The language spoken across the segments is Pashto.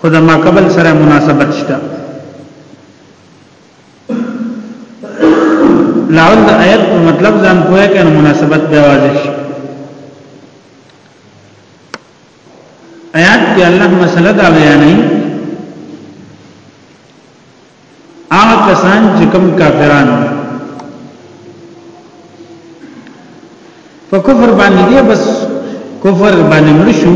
خو د ماقبل سره مناسبت شته لاول د آیت په مطلب ځان پوهه کې مناسبت به واضح شي آیات کې الله مسله دا بیانوي هغه کسان چې کوم کافران په کفر باندې دی بس کفر باندې مړ شو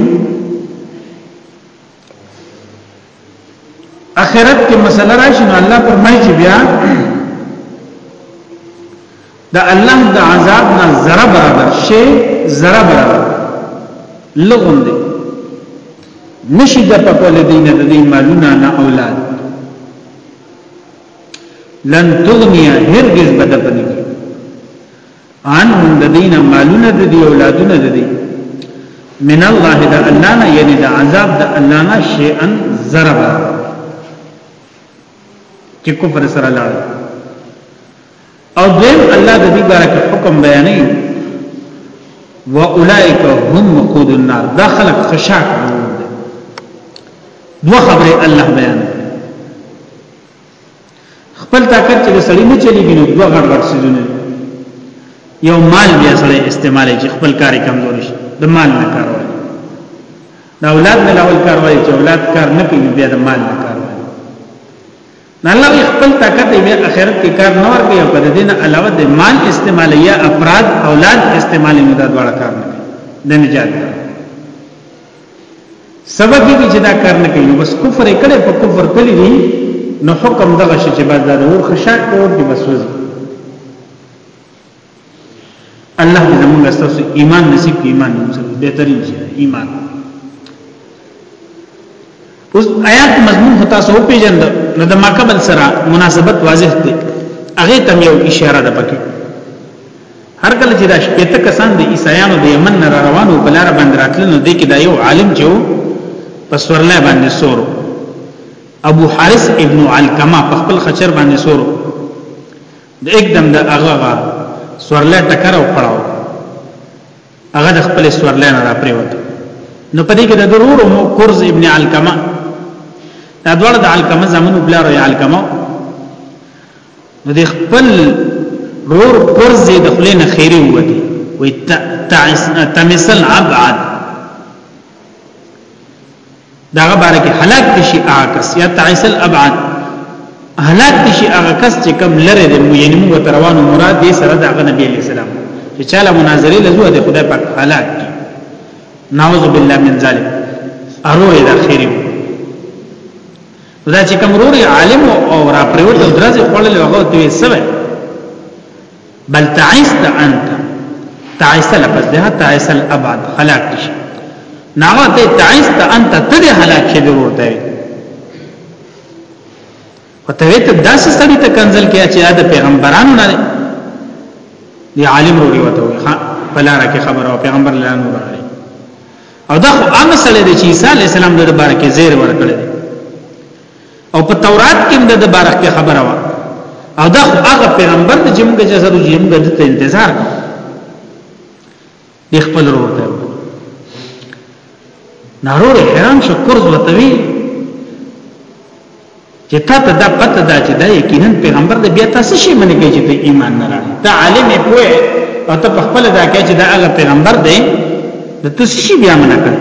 اخرت کې مسله راشي نو الله فرمایي چې بیا د الله د عذاب نه ذره برابر شي ذره برابر لغون دي نشي د پکول دین د دې مالونه نه اولاد لن تغنیا هرگز بد پنی ان هم د دین مالونه د دې اولادونه د دې من الله د الله نه یعنی د عذاب د الله نه شي ان ذره برابر چې کفر سره لاړ او دویم الله د دې باره کې حکم بیانې و اولائک هم وقود النار دا خلق خشاک دو خبره الله بیان خپل طاقت چې سړی نه چلیږي نو دوه غړ غړ سيزونه یو مال بیا سړی استعمال چې خپل کاری کمزور شي د مال نه کار وایي د اولاد نه اول کار وایي چې اولاد کار نه کوي بیا د مال نه الله به خپل طاقت به اخرت کې کار نه ورکړي او پر دین علاوه د مال استعمال یا افراد اولاد استعمال نه دا ډول کار نه د نجات سبب دې چې دا کار نه کوي بس کفر کړي په کفر تللی دي نو حکم دغه شي چې بعد دا ور خشاک کوي بس وځي الله دې زموږ استاسو ایمان نصیب کړي ایمان موږ بهترین شي ایمان اوس آیات مضمون هتا سو پیجند نو د ماقبل سره مناسبت واضح دی هغه تم یو اشاره ده پکې هر کله چې دا شپته کسان د عیسایانو د یمن نه را روانو بلاره باندې راتل نو د کې دا یو عالم جو پسورله باندې سور ابو حارث ابن علقمه په خپل خچر باندې سور د اکدم د هغه سورلې ټکر او کړاو هغه د خپل سورلې نه را پریوت نو په دې کې د ضرور مو قرز ابن علقمه دا ډول د علقمه زمونږ بلارو یا علقمه نو د خپل رور قرز د خلې نه خیری وتی وي تمثل ابعد دا غبره کې هلاک دي شي عاکس یا تعیس الابعد هلاک دي شي هغه کس چې کم لره دي مو یعنی مو تروان مراد دې سره د نبی علی السلام چې چاله مناظره لزو د خدای پاک هلاک دي نعوذ بالله من ذلک ارو الى خیره دا چې کوم روري عالم او را پریوت درځي خپل لغه دوی سره بل تعست انت تعست لفظ ده تعس الابعد هلاک شي ناغه ته تعست انت تد هلاک شي ضرور ده وته ته داس سړی ته کنزل کې چې دا پیغمبرانو نه دی عالم روړي وته ها بلاره کې خبره او پیغمبر لانو راغلی او دا خو هغه سړی دی چې عیسی علی السلام د بار کې زیر ورکړی او په تورات کې د بارک خبره وا او دا خو هغه پیغمبر چې موږ چې سره یې موږ د انتظار د خپل ورور ته نارور حیران شو قرض وتوی چې تا ته دا پته دا چې دا یقینا پیغمبر دی بیا تاسو شي منې کوي چې ته ایمان نه راړې دا عالم پوهه او ته په خپل دا کې چې دا هغه پیغمبر دی د تاسو شي بیا منه کوي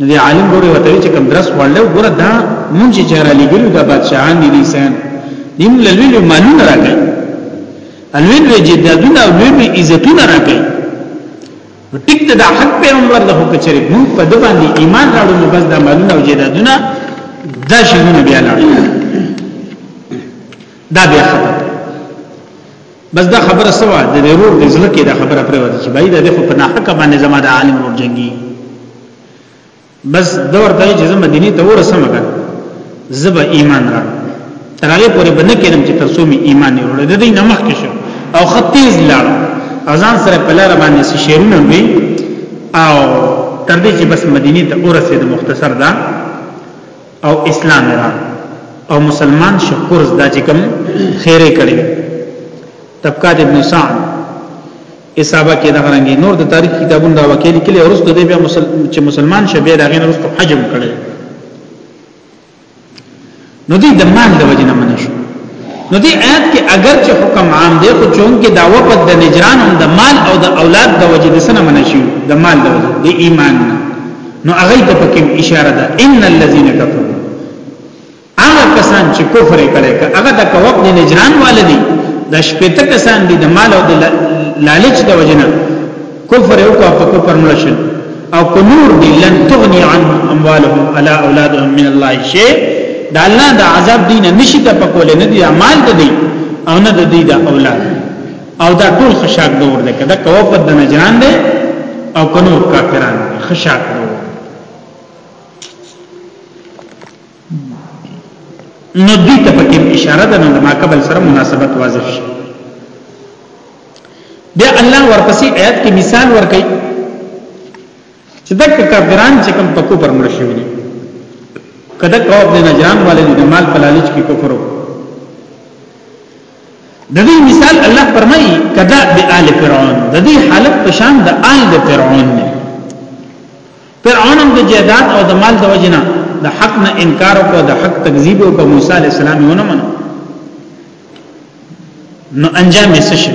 نو دی عالم ګوره وتوی چې کم درس وړل ګوره دا مونږ چې چاره لګیلو دا بادشاہان دي انسان دیم لویل مالونه راکړي الویل جدادونه او لوی عزتونه راکړي ټیک ته دا حق پیغمبر د حکم چرې مونږ په د باندې ایمان راړو نو بس دا مالونه او جدادونه دا شیونه بیا لاړ دا بیا خطر بس دا خبره سوا د ضرور د ځل کې دا خبره پرې وځي چې بای دا خو په ناحقه باندې زما د عالم ور جنگي بس دور ته چې زما دیني ته ورسم کړ زب ایمان را تر هغه پورې باندې کېدم چې تر څو می ایمان نه وروړي د دې نمخ کې شو او خطیز لاړ اذان سره په لار باندې سي شیرونه وي او تر دې چې بس مدینه ته ورسېد مختصر دا او اسلام را او مسلمان شکر زدا چې کوم خیره کړي طبقات ابن سعد حسابه کې دغه رنګي نور د تاریخ کتابونو دا وکیل کلی ورسته دی بیا مسل... چې مسلمان شبیر هغه نه ورسته حجم کړي نو دې د مان د وجنه منه شو نو دې آیات کې اگر چې حکم عام دی خو چون کې داوا په د نجران هم د مال او د اولاد د وجې د سنه منشي د مال د وجې د ایمان نه نو هغه ته پکې اشاره ده ان الذين كفروا هغه کسان چې کفر کړي هغه د کوک د نجران والدي د شپته کسان دي د مال او د لالچ د وجنه کفر او کو کفر ملشن او کنور دي لن تغني عن اموالهم على اولادهم من الله شيء دا الله د عذاب دینه نشي ته پکول نه دي مال ته دي او نه د دې د اولاد او دا ټول خشاک دور دی کدا کوه په د نجران دی او کنو کافران خشاک دور نو دې ته پکې اشاره ده نو ما قبل سره مناسبت واضح شي بیا الله ورپسې آیات کې مثال ورکړي چې دک کافران چې کوم پکو پر مړ شوی دي کدا کوه د نجران والے د مال په لالچ کې کفر وکړي د دې مثال الله فرمایي کدا د آل فرعون د دې حالت په شان د آل د فرعون نه فرعون هم د جیدات او د مال د وجنه د حق نه انکار او د حق تکذیب او په موسی علی السلام یې ونه منو نو انجام یې څه شي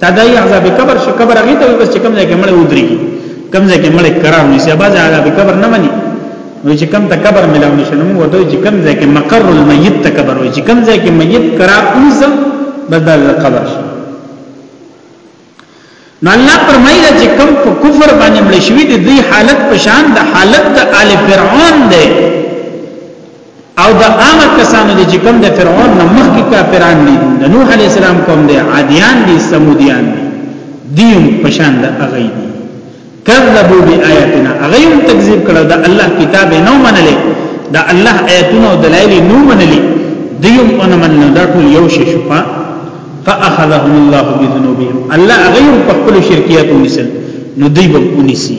تدای عذاب قبر شي قبر هغه ته بس چې کوم ځای کې مړ ودري کوم ځای کې مړ قرار نشي باز عذاب قبر نه مني نو چې کوم ته قبر ملاو نشي نو موږ دوی چې کوم ځای کې مقر المیت ته قبر وي چې کوم ځای کې میت قرار اوسه بدل قبر شي نو الله فرمایي چې کوم په کفر باندې مړ شوی دی حالت پشان د حالت د آل فرعون دی او دا هغه کسانو دي چې کوم د فرعون نه مخکې کافران دي د نوح علی السلام کوم دي عادیان دي سمودیان دي دیم پشان د هغه دي کذبوا بیااتنا هغه هم تکذیب کړو دا الله کتاب نه منلې دا الله آیاتونه او دلایل نه منلې دیم ان مننه دا ټول یو شی شو فاخذهم الله بذنوبهم الله هغه په خپل شرکیاتو نسل نو دی به ونسی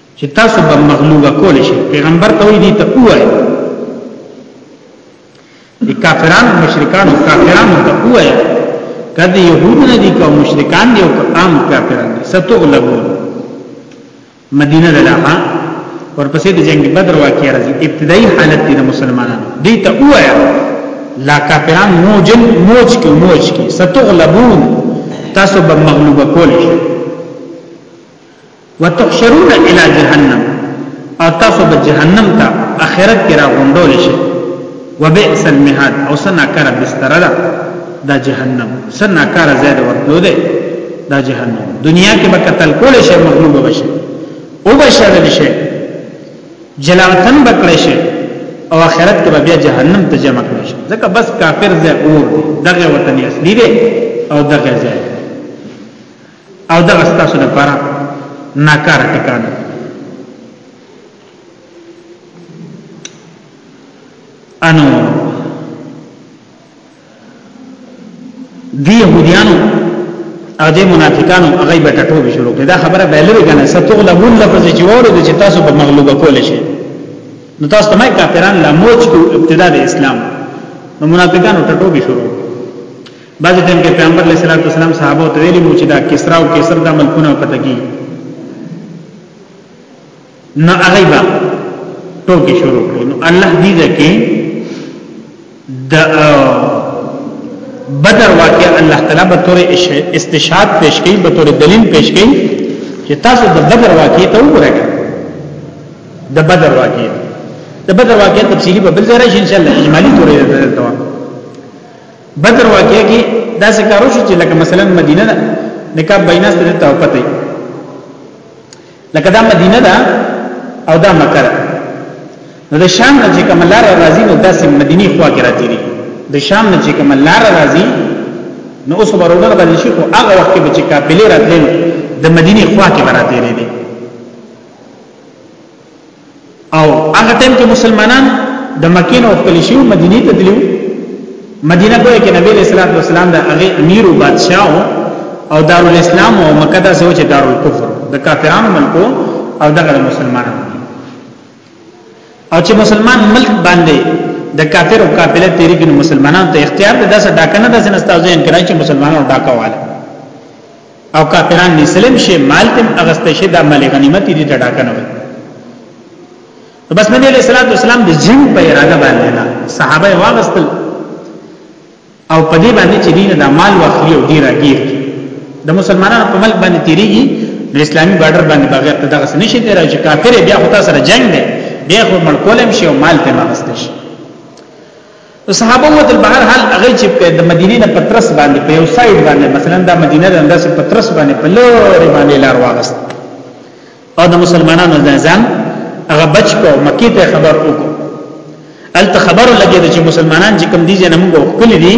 چې تاسو به مغلوب کول شي پیغمبر ته وی دي ته وای دي کافران مشرکان او کافران ته وای کدی يهود نه دي کوم مشرکان دي او عام کافران دي ستغلبون مدینه دلها ورپسې د جنگ بدر واقعي راځي ابتدایي حالت دي د مسلمانانو دي ته وای لا کافران موجن موج کې موج کې ستغلبون تاسو به مغلوب کول شي وتحشرون الى جهنم او تاسو به جهنم ته اخرت کې را غونډول شي وبئس المهاد او سناکار بستر ده دا جهنم سناکار زید ورتلو ده دا جهنم دنیا کې به قتل کول شي مغلوب بشي او بشړل شي جلاوطن بکړي شي او آخرت کې بیا جهنم ته جمع کړي شي ځکه بس کافر زه اور دغه وطن اصلي دی او دغه ځای او دغه ستاسو لپاره ناکاره ټکانه انو دی يهوديانو او دی منافقانو هغه به ټټو به شروع کړي دا خبره به لوي کنه ستغلبون لفظ جوړ دي چې تاسو به مغلوبه کول شي نو تاسو ته کافرانو لا موج کو ابتدا د اسلام نو منافقانو ټټو به شروع بعض ټیم کې پیغمبر علیه الصلاۃ والسلام صحابه ته ویلي مو چې دا کسرا او کیسر د ملکونه پته کی نه هغه با ټوکی شروع کړو نو الله دې ځکه د بدر واقع الله تعالی به تور استشهاد پیش کړي به تور دلیل پیش کړي چې تاسو د بدر واقع ته وګورئ د بدر واقع د بدر واقع تفصیلی په بل ځای راشي ان شاء الله اجمالی تورې ده بدر واقعي کې دا څه کارو شو چې لکه مثلا مدینه ده نکاح بیناست ته ته پته لکه دا مدینه ده او دا مکه ده نو د شام نه چې کوم لار راځي نو داسې مدینی خوا کې راځي د شام نه چې کوم لار راځي نو اوس ورونه باندې شي خو هغه وخت کې چې کاپلې راتلل د مدینی خوا کې راځي او هغه ټیم کې مسلمانان د مکې نه وکړي شو مدینه ته تلو مدینه کوی کې نبی رسول الله والسلام د هغه امیر او بادشاہ او دارالاسلام او مکه دا سوچ دارالکفر د کافرانو ملکو او دغه مسلمانانو او چې مسلمان ملک باندې د کافر او قافله تیری کې مسلمانانو ته اختیار ده دا څه ډاکنه ده چې نستازو ان کرای چې مسلمانانو ډاکواله او کافران نیسلم شي مال تم اغسته شي دا مال غنیمت دي ټډا کنه وي بس نبی علیہ الصلوۃ والسلام د جن په اراده باندې دا صحابه واغستل او په دې باندې چې دین دا مال واخلي او ډیر غیر د مسلمانانو په ملک باندې تیریږي د اسلامي بارډر باندې بغیر ته دغه څه نشي تیرای چې کافر بیا خو تاسو سره جنگ دی بیا خو ملکولم شي او مال ته مغسته شي صحابه وو تل بهر حال هغه چې په د مدینې نه پترس باندې په یو سایډ باندې مثلا د مدینه د انداسې پترس باندې په لوري باندې لار واغست او د مسلمانانو ځان هغه بچ کو مکی ته خبر وکړو الت خبر لګید چې مسلمانان چې کم دي چې موږ خپل دي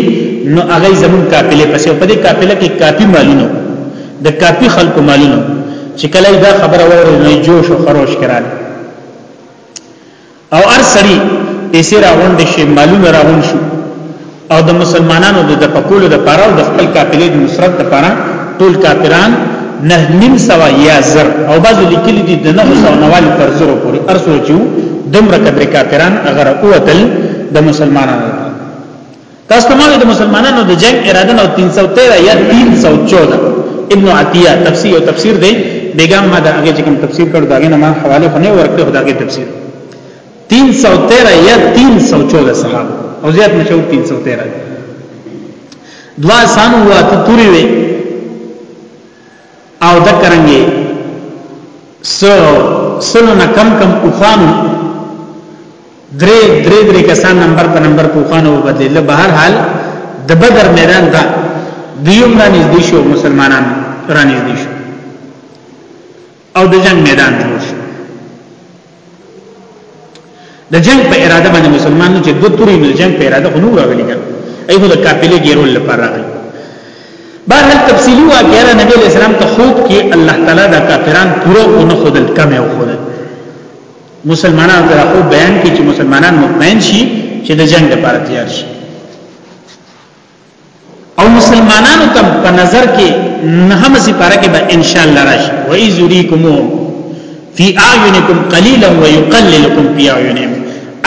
نو هغه زمون قافله پسې په دې قافله کې کافي مالونه د کافي خلکو مالونه چې کله دا خبره وره نه جوش او خروش کړه او هر سړي پیسې راغونډې شي مالونه راغونډ شي او د مسلمانانو د پکولو د پاره او د خپل قافلې د نصرت د پاره ټول کافران نه نیم سوا یا زر او بعضو لیکلي دي د نه سو نوال تر زرو پورې ارسو چې دومره کبر کافران اگر اوتل د مسلمانانو تاسو ته مو د مسلمانانو د جنگ اراده نو 313 یا 314 ابن عطیه تفسیر او تفسیر دی بیګم ما دا هغه چې کوم تفسیر کړو داګه نه ما حواله خو نه ورکړ خو داګه تفسیر 313 یا 314 صحاب او زیات نشو 313 دوا سانو وا توري وي او ذکرنګي سو سلو نه کم کم اوخانو درې درې درې کسان نمبر په نمبر پوخانو وبدل له بهر حال د بدر میدان ته دیوم را نږدې شو مسلمانان را نږدې شو او د جنگ میدان جوړ شو د جنگ په اراده باندې مسلمانانو چې دوه توري د جنگ په اراده خو نور راغلي کړه ایغه د کاپلې ګیرول لپاره راغلي بهر تفصیلی واقعا نبی اسلام ته خوب کې الله تعالی دا کافران پوره او نه خودل کم او خودل مسلمانانو ته خو بیان کی چې مسلمانان مطمئن شي چې د جنگ لپاره تیار شي او مسلمانانو ته په نظر کې نهم سپاره کې به ان شاء الله راشي و ایذریکم فی اعینکم قلیلا و یقللکم فی اعینهم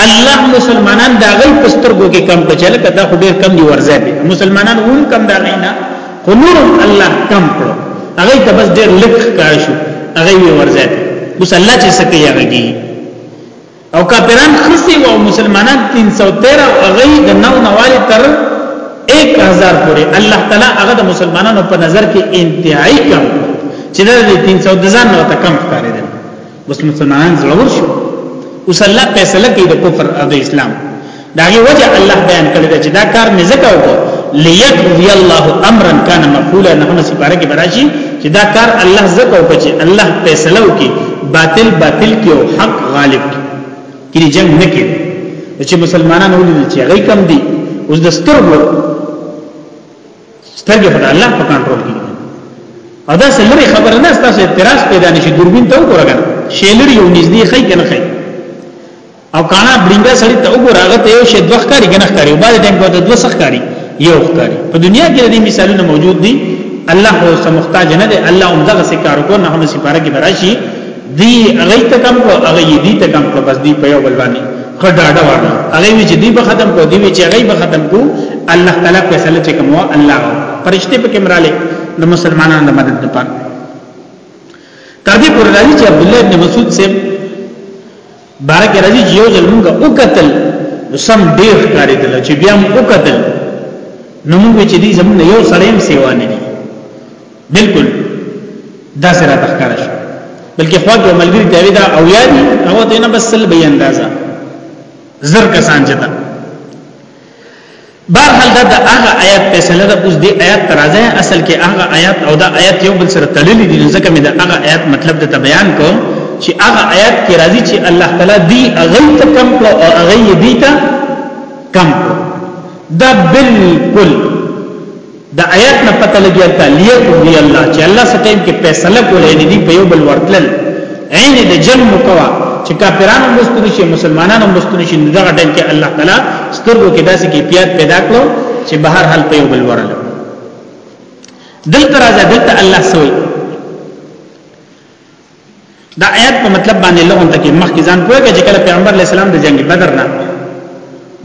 الله مسلمانان دا غي پسترګو کې کم کچل کدا خو ډیر کم دی ورځي مسلمانان هم کم دا غي نه خو نورم الله کم کړو هغه ته بس ډېر لک کار شو هغه یې ورځات اوس الله چې سکه یاږي او کافران خسي او مسلمانان 313 هغه د نو نواله تر 1000 پورې الله تعالی هغه د مسلمانانو په نظر کې انتهایی کم چې د 300 ځان نو ته کم ښکاري بس مسلمانان زړور شو اوس الله فیصله کوي د کفر او د اسلام داغه وجه الله بیان کړی چې دا کار مې زکه وکړ ليقضي الله امرا كان مفعولا نه هم سپاره کې براشي چې دا کار الله زکه وکړي چې الله فیصله وکړي باطل باطل کې او حق غالب کې جنگ نه کې چې مسلمانان ولې چې غي کم دي اوس د سترګو سترګې په الله په کنټرول کې او دا سلری خبره نه ستاسو اعتراض پیدا نشي دوربین ته وګورګا شیلری یو نږدې خی کنه خی او کانا بلنګا سړی ته وګورغه ته یو شی دوه ښکاری کنه ښکاری بعد ټیم په دوه ښکاری یو ښکاری په دنیا کې دې مثالونه موجود دي الله هو سمختاج نه دی الله هم دغه سکار کو نه هم سپاره کې براشي دی هغه ته کم کو هغه دی ته کم کو بس دی په یو بل باندې خډاډه ورنه هغه وی چې دی به ختم کو دی وی چې هغه به ختم کو الله تعالی فیصله چې کوم الله فرشته په کمراله د مسلمانانو د مدد لپاره تر دې پر راځي چې عبد الله بن مسعود سیب بارک راځي چې یو ځل موږ وکتل نو سم ډیر کاری دل چې بیا موږ وکتل نو موږ چې دې زموږ یو سړی هم سیوا نه دي بالکل دا سره تخکار شو بلکې خو د ملګری ته دا او یاد هغه ته نه بس سل به اندازا زر کسان چتا بهرحال دا د هغه آیات فیصله ده اوس دې آیات ترازه اصل کې هغه آیات او دا آیات یو بل سره تړلې دي ځکه مې دا هغه آیات مطلب د بیان کو چې هغه آیات کې راځي چې الله تعالی دی هغه ته کم کړو او هغه یې دی ته کم کړو دا بالکل د آیات نه پته لګی تا لیقضی الله چې الله ستایم کې فیصله کولې نه دی په یو بل ورتل عین د جنگ مکوا چې کافرانو مستری شي مسلمانانو مستری شي دغه ټیم کې الله تعالی سترګو کې داسې کې پیات پیدا کړو چې بهر حل په یو بل ورل دلته راځه دلته الله سوی دا آیات په مطلب باندې لغون ته کې مخکې ځان پوهه چې کله پیغمبر علی السلام د جنگ بدر نه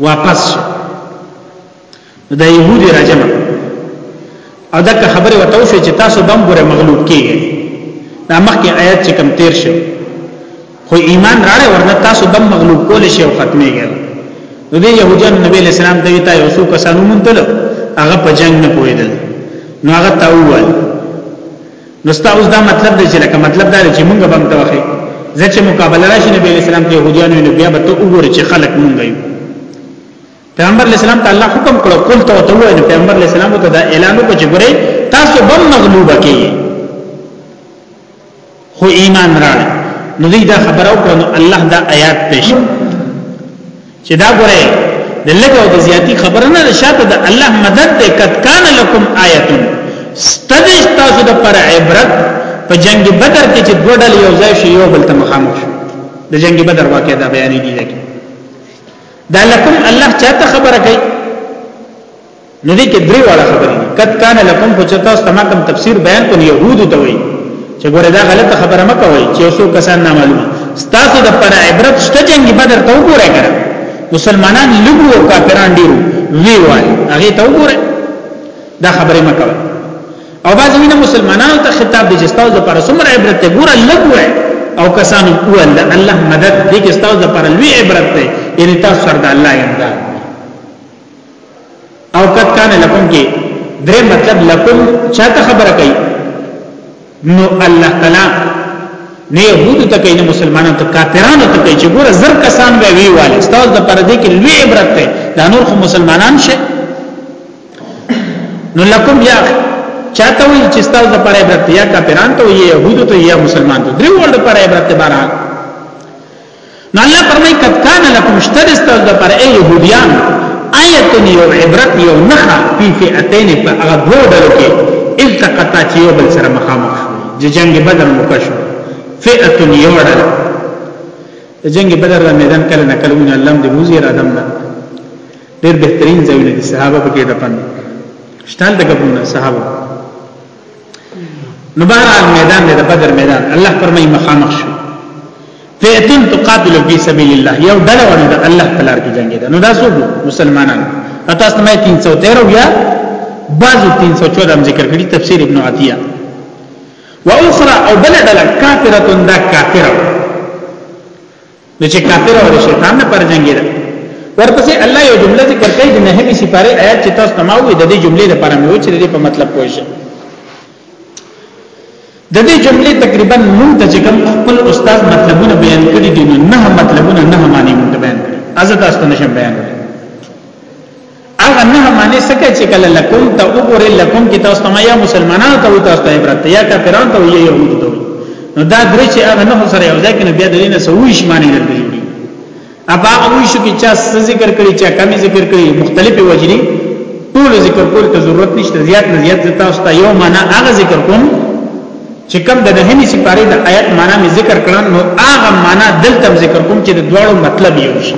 واپس شو نو دا يهودي راجم او دا که خبره وتاو شو چې تاسو بم ګره مغلوب کیږئ دا مخکې آیات چې کم تیر شو خو ایمان راړې ورنه تاسو بم مغلوب کول شي او ختميږي نو دې يهوديان نبی له سلام ته ویتا یو څو کسانو مونتل هغه په جنگ نه پوهیدل نو هغه تاوول نو ستاسو دا مطلب دی چې لکه مطلب دا چې مونږ بم ته وخی ځکه مقابله راشي نبی له سلام ته يهوديان نو بیا به ته وګورې چې خلک مونږ یو پیغمبر علیہ السلام ته الله حکم کړو قل تو تو نو پیغمبر علیہ السلام ته دا اعلان وکړ چې ګورې تاسو بم مغلوبه کیږئ خو ایمان راړ نو دې دا خبره وکړه نو الله دا آیات پیش چې دا ګوره د لګو د زیاتی خبره نه شاته د الله مدد دې کټ کان لکم آیتون ستدش تاسو د پر عبرت په جنگ بدر کې چې دوه ډلې یو ځای شي یو بل ته مخامخ شو د جنگ بدر واقعې دا بیانې دي لکه دا لکم الله چاته خبره کوي نو دې کې درې واړه خبرې کد کان لکم خو چتا استماکم تفسیر بیان کو يهودو ته وي چې ګوره دا غلطه خبره مکه وي چې اوسو کسان نه معلومه ستاسو د پر عبرت شته جنگ بدر ته وګوره کړه مسلمانان لګو او کافران ډیرو وی وای هغه ته وګوره دا خبره مکه او باز وینه مسلمانانو ته خطاب دي چې تاسو لپاره څومره عبرت دی ګوره لګوه او کسانو اول د الله مدد دې کې تاسو لپاره لوی عبرت دی یعنی تاسو سره د الله امداد او قد کان لکم کې درې مطلب لکم چاته خبره کوي نو الله تعالی نه يهود ته کوي نه مسلمانانو ته کافرانو ته کوي چې ګوره زر کسان به ویواله تاسو لپاره دې کې لوی عبرت دی دا نور خو مسلمانان شه نو لکم یا چاته وی چې تاسو د پاره عبرت یا کافرانو ته یا يهودو ته یا مسلمان ته دریو ورته پاره عبرت باران نو الله فرمای کد کان لکم شتر تاسو د پاره ای يهوديان آیت یو عبرت یو نخا فی فئتین په هغه دوه ډلو کې التقطا چې یو بل سره مخامخ د جنگ بدر مکشف فئه یو ډله د جنگ بدر د میدان کله نکلمونه الله دې موزي را دم نه ډیر بهترین ځایونه دي صحابه پکې دفن شتال د قبرونه صحابه نو بهرحال میدان د بدر میدان الله فرمایي مخامخ شو فئتن تقاتل فی سبیل الله یو ډله ونه د الله په لار کې جنگي ده نو دا څوک مسلمانان اته سمه 313 یا بعض 314 هم ذکر کړی تفسیر ابن عطیه واخرى او بل ډله کافرتون دا کافره نو چې کافر او شیطان نه پر جنگي ده ورپسې الله یو جمله ذکر کوي د نهمې سپاره آیات چې تاسو تماوي د دې جملې لپاره مې و چې د دې په مطلب پوه شئ د دې جملې تقریبا مونږ ته چې کوم خپل استاد مطلبونه بیان کړي دي نو نه مطلبونه نه معنی مونږ بیان کړي ازته تاسو نشم بیان کړي هغه نه معنی سکه چې کله لکم ته وګوره لکم کې تاسو ته یا مسلمانانو ته تاسو ته عبرت یا کافرانو ته یا يهودو ته نو دا درې چې هغه نه سره یو ځای کې بیا د دینه سوي شمانه درته جوړي اب هغه وی شو کې چا ذکر کړي چا کمی ذکر کړي مختلفه وجري ټول ذکر کول ته ضرورت نشته زیات نه زیات تاسو ته یو معنی هغه ذکر کوم چې کوم د نهمي سپاره د آیت معنی می ذکر کړم نو هغه معنی دلته ذکر کوم چې د دواړو مطلب یو شي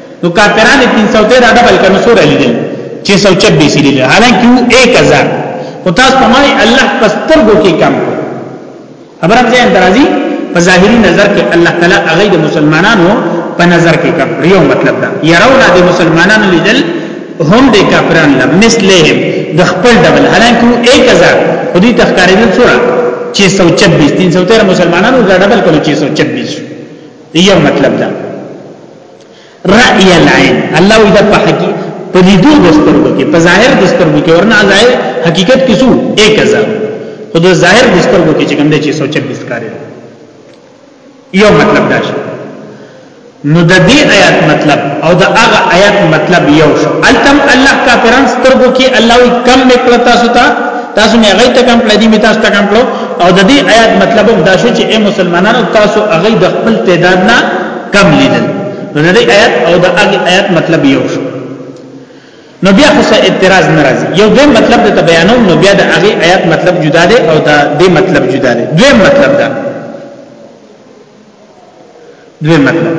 نو کافرانو 313 ډبل کنه سور لیدل 626 لیدل حالانکه 1000 او تاسو په مای الله پسترګو کې کم خبره ځین درازي په ظاهري نظر کې الله تعالی هغه د مسلمانانو په نظر کې کم یو مطلب دا يرون د مسلمانانو لیدل هم د کافرانو لم مثلهم د خپل ډول حالانکه 1000 خو دې تخکارېدل سره 626 313 مسلمانانو دا ډول کړو 626 یو مطلب دا رأي العين الله اذا په حقي په لیدو د سترګو کې په ظاهر د سترګو کې ورنه ظاهر حقیقت کې سو 1000 خو د ظاهر د سترګو کې چې کوم دی 626 کاری یو مطلب دا شو نو د دې آیات مطلب او د هغه آیات مطلب یو شو التم الله کافران سترګو کې الله وی کم نکړه تاسو ته تاسو مې هغه ته کم پلدی مې تاسو ته کم پلو او د دې آیات مطلب دا شو چې اے مسلمانانو تاسو هغه د خپل تعداد نه کم لیدل نو د آیات او د هغه آیات مطلب یو شو نو بیا خو څه اعتراض ناراضي یو دې مطلب د بیانوم نو بیا د هغه آیات مطلب جدا دی او دا دې مطلب جدا دی دوی مطلب دا دوی مطلب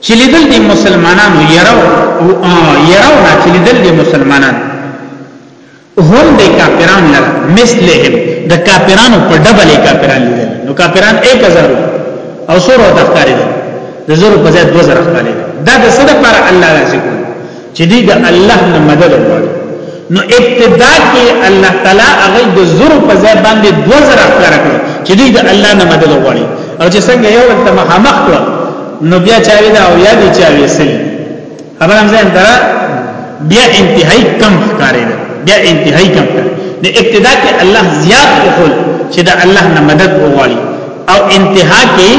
چې لیدل دي مسلمانانو یراو او یراو نه چې لیدل دي مسلمانان هم د کافران لره مثلهم د کافرانو په ډبل کافران لیدل نو کافران 1000 او سور او تخکاری دي د زور په ځای 2000 تخکاری دي دا د سره پر الله راځي کو چې دی د الله نه مدد وغواړي نو ابتدا کې الله تعالی هغه د زور په ځای باندې 2000 تخکاری کړو چې دی د الله نه مدد وغواړي او چې څنګه یو ته مخامخ کړو نو بیا چاوي دا او یا دی چاوي سلی خبر هم ځان درا بیا انتهایی کم ښکارې ده بیا انتهایی کم ښکارې د ابتدا کې الله زیات وکول چې د الله نه مدد وغواړي او انتها کې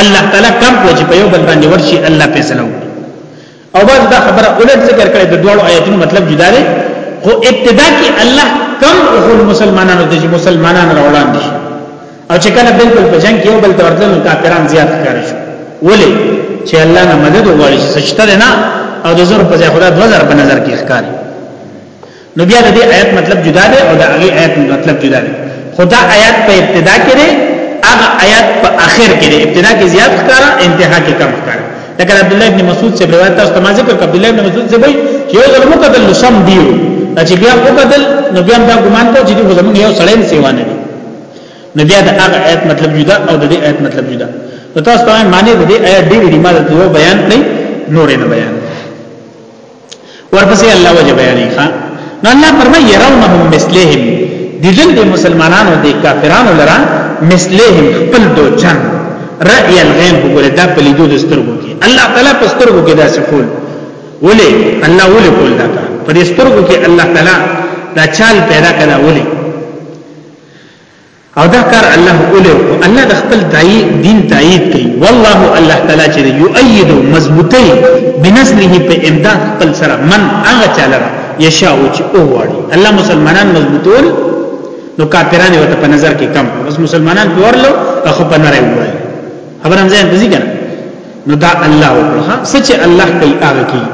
الله تعالی کم کو چې په یو بل باندې ورشي الله فیصله وکړي او بس دا خبره اولټ ذکر کړي د دوه آیتونو مطلب جدا دی خو ابتدا کې الله کم وکول مسلمانانو ته چې مسلمانان راوړاندې شي او چې کله بالکل په جنگ کې یو بل تورتل نو کافران زیات کار شو ولې چې الله نه مدد وغواړي سچته نه او د زور په ځای خدا د وزر په نظر کې ښکار نو بیا د دې آیت مطلب جدا دی او د هغه آیت مطلب جدا دی خدا آیت په ابتدا کې دی هغه آیت په آخر کې دی ابتدا کې زیات ښکار انتها کې کم ښکار لکه عبد الله ابن مسعود سے روایت تاسو ته ما ذکر عبد الله ابن مسعود سے وایي چې یو ځل مقتل لسم دیو چې بیا مقتل نو بیا دا ګمان کو چې دغه زمونږ یو سړی سیوانه نو بیا د هغه آیت مطلب جدا او د دې آیت مطلب جدا نو تاسو ته معنی د دې آیت ډېر دی مال ته بیان کړئ نور نه بیان ورپسې الله وجه بیانې ښا نو الله فرمایي يرونهم مثلهم دجن دي مسلمانانو دي کافرانو لرا مثلهم خپل دو چن رأي الغين وګوره دا په لیدو د سترګو کې الله تعالی په سترګو کې دا سکول ولې الله ولې کول دا په سترګو کې الله تعالی دا چال پیدا کړه ولې او دا کار الله اوله او الله د خپل دای دین تایید کوي والله الله تعالی چې یؤید مضبوطی بنصره په امداد خپل سره من هغه چاله یشاء چې او وړي الله مسلمانان مضبوطول نو کافران یو ته په نظر کې کم بس مسلمانان په ورلو اخو په نره وړي خبر هم ځین دي کنه نو دا الله وکړه سچ الله کوي هغه کوي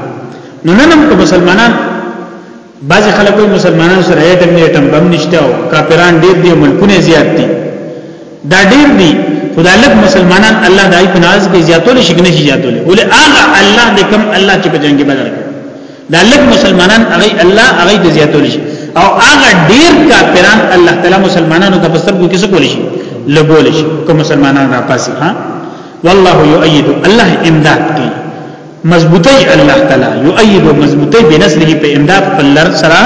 نو نن هم مسلمانان بعضی خلک وایي مسلمانانو سره اټم نه اټم بم نشته او کافران ډیر دي ملکونه زیات دي دا ډیر دي خدای لک مسلمانان الله دای په ناز کې زیاتول شي کنه شي زیاتول ولې هغه الله د کم الله چې په جنگ بدل کړ دا لک مسلمانان هغه الله هغه د زیاتول شي او هغه ډیر کافران الله تعالی مسلمانانو ته پستر کو کیسه کول شي لګول شي کوم مسلمانان را پاسي ها والله یؤید الله امداد کوي مضبوطی الله تعالی یؤید مضبوطی بنصره په امداد خپل لر سره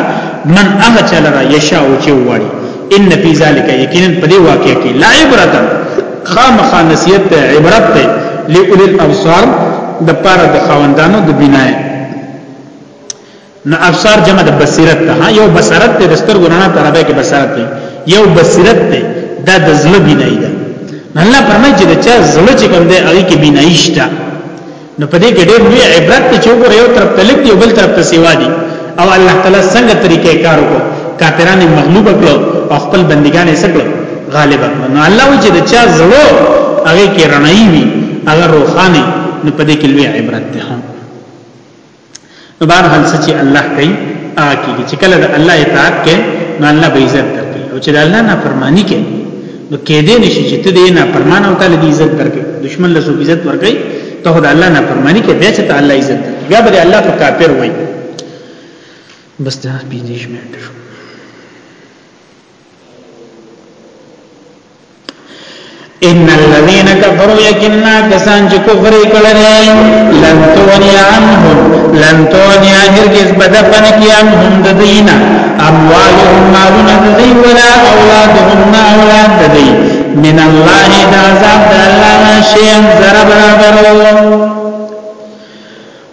من هغه چا لره یشاء او چې وړي ان فی ذلک یقینا په دې واقع کې لا عبرت خامخ نصیحت ته عبرت ته لئول الابصار د پاره د خوندانو د بنای نو ابصار جمع د بصیرت ته ها یو بصیرت ته د سترګو رڼا ته راځي کې بصیرت دی یو بصیرت دی دا د زړه بینای ده الله پرمای چې د چا زړه چې کوم دی هغه کې بینای شته نو په دې کې ډېر لوی عبرت ته چې وګوره یو طرف تلک دی بل طرف ته سیوا دی او الله تعالی څنګه طریقې کار وکړو کافران مغلوب کړو او خپل بندگان یې سکړو غالب کړو نو الله وجه د چا زړه هغه کې رڼایي وي هغه روخاني نو په دې کې لوی عبرت ده نو بهر حال څه چې الله کوي هغه کوي چې کله د الله اطاعت کوي نو الله به عزت درکړي او چې د الله نه فرمانی کوي نو کې دې نشي چې ته دې نه فرمان او تعالی دې عزت درکړي دشمن له سو عزت ورکړي ته د الله نه فرمانی کوي بیا چې ته الله عزت درکړي بیا به الله په کافر وایي بس دا پینځه منټه شو ان الذين كفروا يكنا كسان چې کفر کړل لن توني عنهم لن توني هرگز بدفن کی عنهم د دینا اموالهم مالنا د دی ولا اولادهم نا اولاد د دی من الله د عذاب د الله شیئا ذره برابر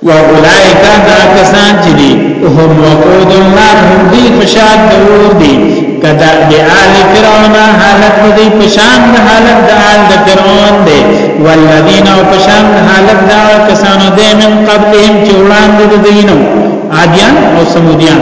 واولائک دا کسان چې دي هم وقود النار هم دي فشاد دور دي کدا د آل فرعون حالت دي پشان د حالت د آل د فرعون دي والذین او پشان د حالت دا کسانو دي من قبلهم چې وړاندې د دینو عادیان او سمودیان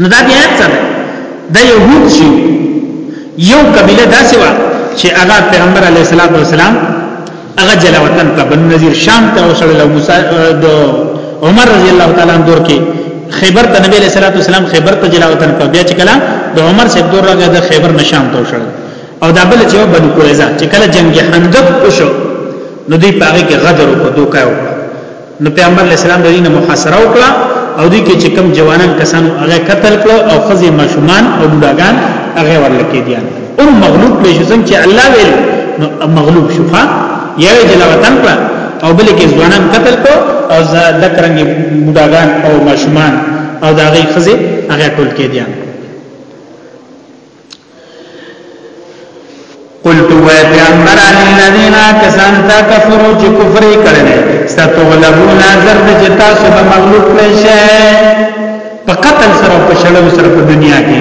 نو دا بیا څه ده د يهود شي یو قبيله داسې و چې هغه پیغمبر علی صلوات و سلام هغه جلا وطن ته بن نذیر شام ته او صلی الله موسی د عمر رضی الله تعالی عنہ دور کې خیبر ته نبی علیہ الصلوۃ والسلام خیبر ته جلا وطن په بیا چې کله د عمر صاحب دور راغی د خیبر نشام ته وشړ او دا بل چې بنو قریظه چې کله جنگ خندق وشو نو دوی پاره کې غدر او دوکه وکړه نو پیغمبر علی السلام د دینه محاصره وکړه او دوی کې چې کم جوانان کسانو هغه قتل کړو او خزي مشمان او بډاګان هغه ورلکې دي او مغلوب کړي شو څنګه چې الله ویل نو مغلوب شو ښا یو جلاوطن کړ او بل کې ځوانان قتل کړو او ذکرنګ بډاګان او مشمان او دا غي خزي هغه ټول کې دي قلت و پیغمبر الذين كسان تا كفروا چې کفر کړل ستغلبون زرد چې تاسو به مغلوب کړئ شئ په قتل سره په شړل سره په دنیا کې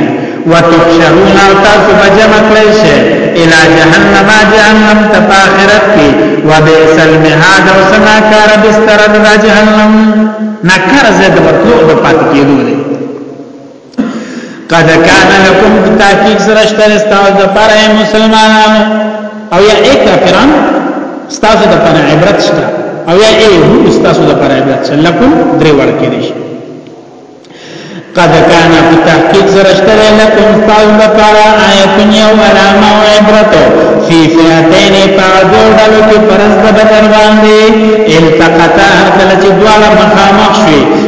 وتحشرون تاسو به جمع کړئ شئ الى جهنم جهنم ته په آخرت کې وبئس المهاد او سنا کار بستر د جهنم نکر زید ورتلو د پات کېدو قد کان لکم تحقیق سرشتہ استاذ دا پارا اے مسلمانان او یا اے کافران استاذ دا پارا عبرت شتا او یا اے یهود استاذ دا پارا عبرت شتا لکم دری ورکی دیش قد کان تحقیق سرشتہ لکم استاذ دا پارا آیتن یو علامہ و عبرت فی فیاتین پاگو ڈلو کی پرز دا بدر باندی التقطا هر کلچ دوالا مخامخ شوی